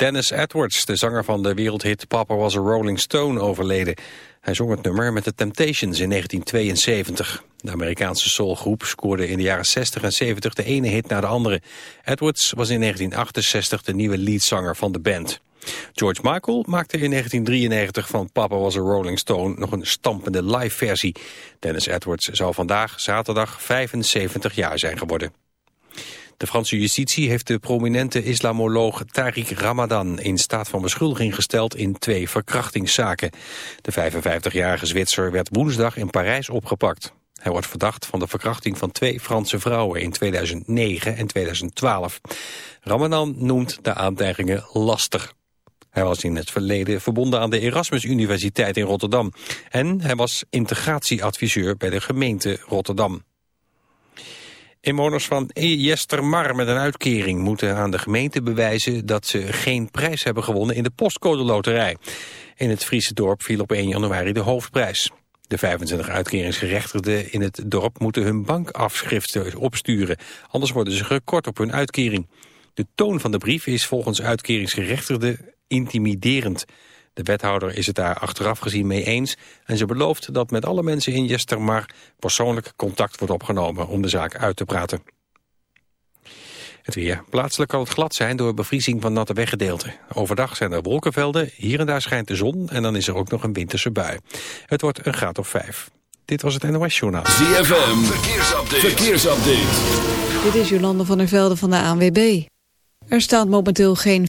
Dennis Edwards, de zanger van de wereldhit Papa Was a Rolling Stone, overleden. Hij zong het nummer met de Temptations in 1972. De Amerikaanse soulgroep scoorde in de jaren 60 en 70 de ene hit na de andere. Edwards was in 1968 de nieuwe leadzanger van de band. George Michael maakte in 1993 van Papa Was a Rolling Stone nog een stampende live versie. Dennis Edwards zou vandaag, zaterdag, 75 jaar zijn geworden. De Franse justitie heeft de prominente islamoloog Tariq Ramadan in staat van beschuldiging gesteld in twee verkrachtingszaken. De 55-jarige Zwitser werd woensdag in Parijs opgepakt. Hij wordt verdacht van de verkrachting van twee Franse vrouwen in 2009 en 2012. Ramadan noemt de aantijgingen lastig. Hij was in het verleden verbonden aan de Erasmus Universiteit in Rotterdam. En hij was integratieadviseur bij de gemeente Rotterdam. Inwoners van Jestermar met een uitkering moeten aan de gemeente bewijzen dat ze geen prijs hebben gewonnen in de postcode loterij. In het Friese dorp viel op 1 januari de hoofdprijs. De 25 uitkeringsgerechtigden in het dorp moeten hun bankafschriften opsturen, anders worden ze gekort op hun uitkering. De toon van de brief is volgens uitkeringsgerechtigden intimiderend. De wethouder is het daar achteraf gezien mee eens en ze belooft dat met alle mensen in Jestermar persoonlijk contact wordt opgenomen om de zaak uit te praten. Het weer. Plaatselijk kan het glad zijn door bevriezing van natte weggedeelten. Overdag zijn er wolkenvelden, hier en daar schijnt de zon en dan is er ook nog een winterse bui. Het wordt een graad of vijf. Dit was het NOS Journaal. ZFM, verkeersupdate. verkeersupdate. Dit is Jolande van der Velde van de ANWB. Er staat momenteel geen...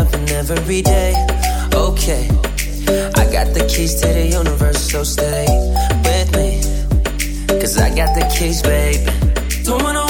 every day. Okay, I got the keys to the universe, so stay with me. Cause I got the keys, baby. Don't wanna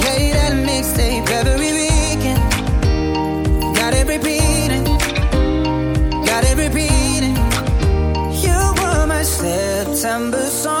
September song.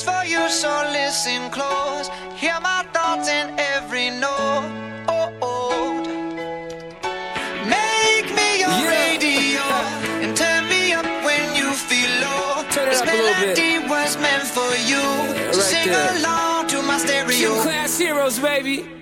for you, so listen close. Hear my thoughts in every note. Oh, oh. Make me your yeah. radio and turn me up when you feel low. Turn this up a bit. was meant for you. Yeah, right so sing there. along to my stereo. Two class heroes, baby.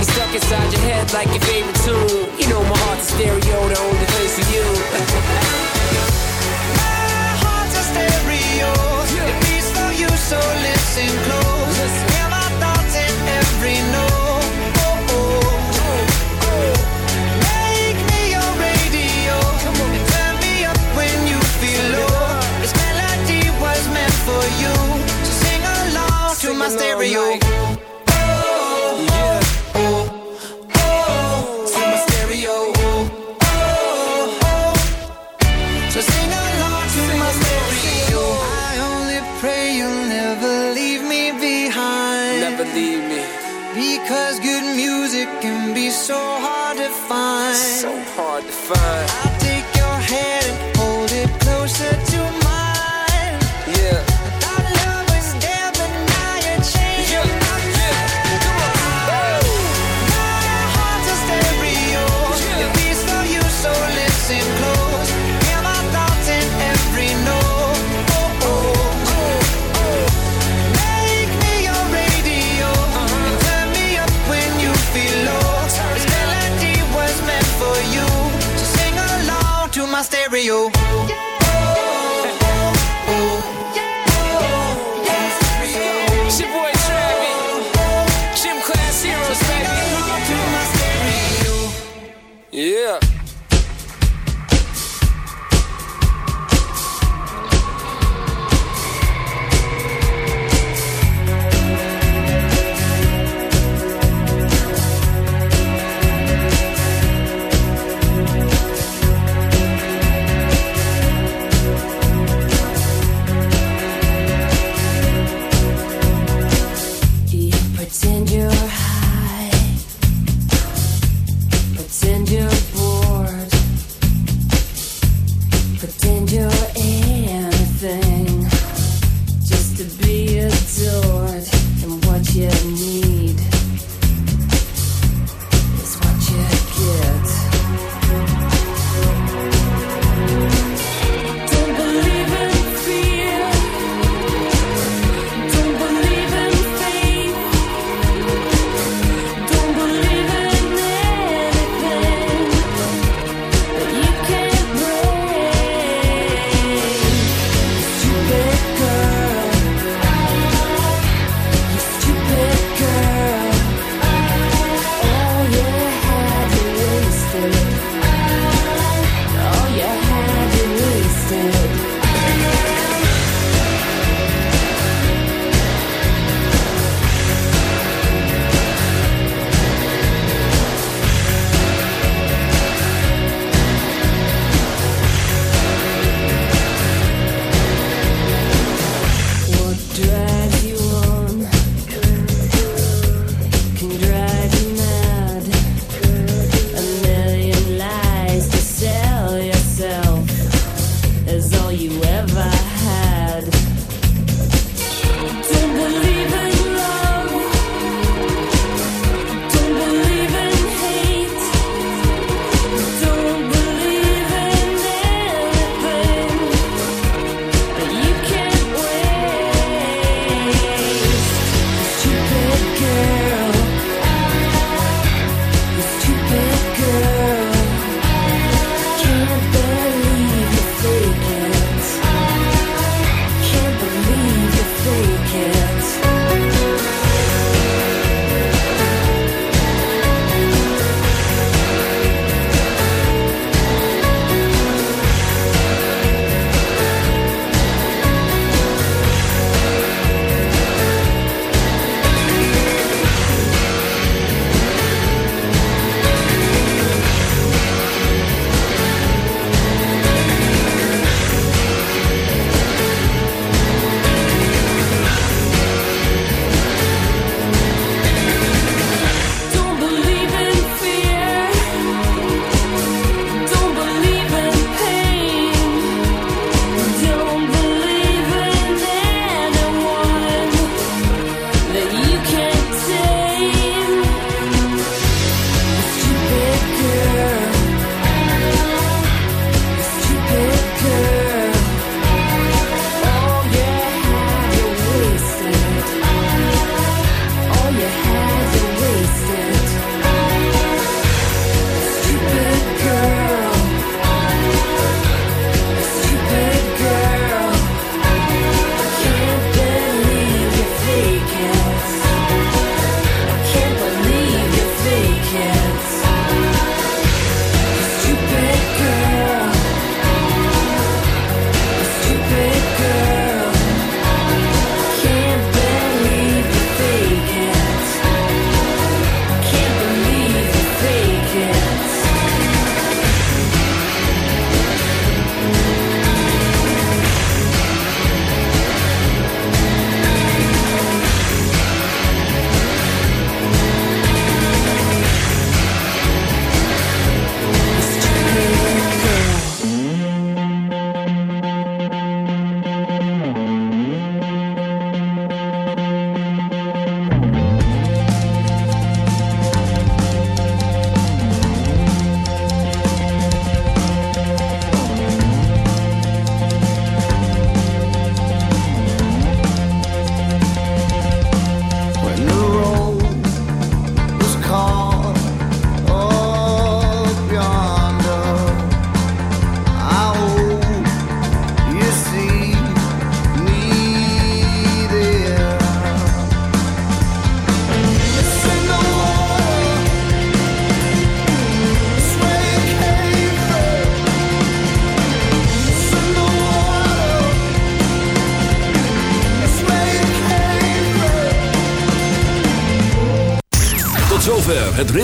Stuck inside your head like your favorite tune. You know my heart's a stereo, hard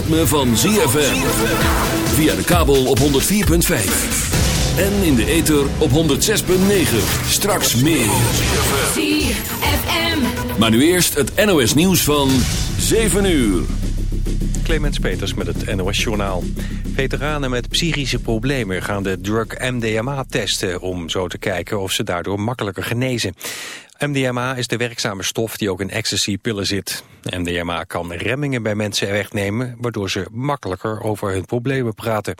ritme van ZFM. Via de kabel op 104.5. En in de ether op 106.9. Straks meer. ZFM. Maar nu eerst het NOS nieuws van 7 uur. Clemens Peters met het NOS Journaal. Veteranen met psychische problemen gaan de drug MDMA testen... om zo te kijken of ze daardoor makkelijker genezen. MDMA is de werkzame stof die ook in ecstasy-pillen zit. MDMA kan remmingen bij mensen wegnemen... waardoor ze makkelijker over hun problemen praten.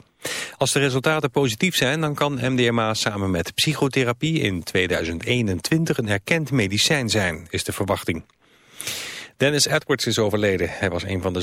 Als de resultaten positief zijn, dan kan MDMA samen met psychotherapie... in 2021 een erkend medicijn zijn, is de verwachting. Dennis Edwards is overleden. Hij was een van de